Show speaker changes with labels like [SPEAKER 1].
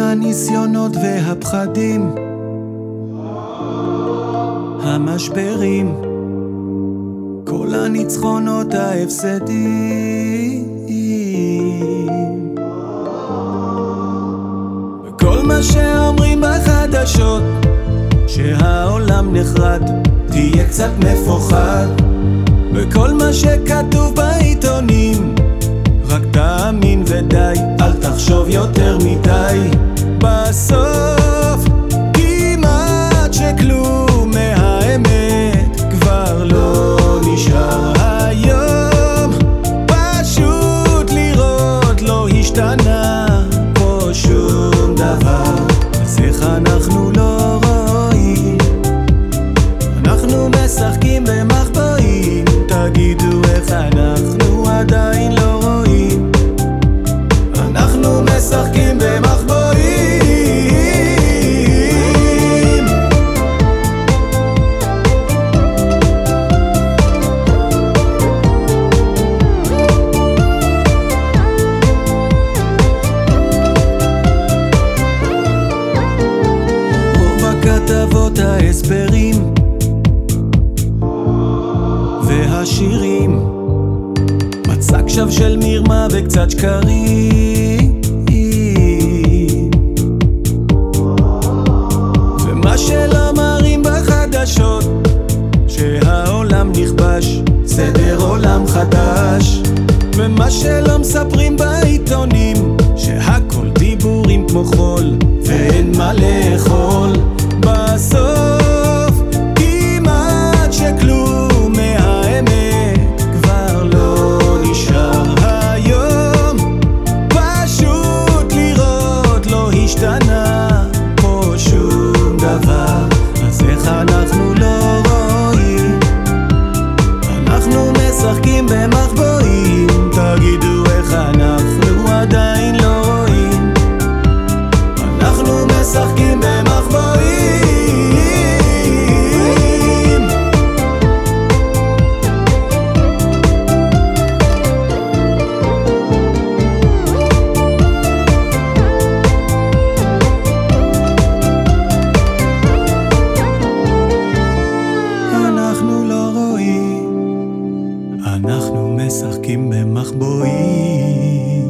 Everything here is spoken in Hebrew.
[SPEAKER 1] הניסיונות והפחדים, המשברים, כל הניצחונות ההפסדים. וכל מה שאומרים בחדשות, שהעולם נחרד, תהיה קצת מפוחד. וכל מה שכתוב בעיתונים, רק תאמין ודי, אל תחשוב יותר מדי. בסוף, כמעט שכלום מהאמת כבר לא נשאר היום. פשוט לראות לא השתנה והשירים מצג שווא של מרמה וקצת שקרים. ומה שלא מראים בחדשות שהעולם נכבש סדר עולם חדש השתנה. משחקים במחבואים.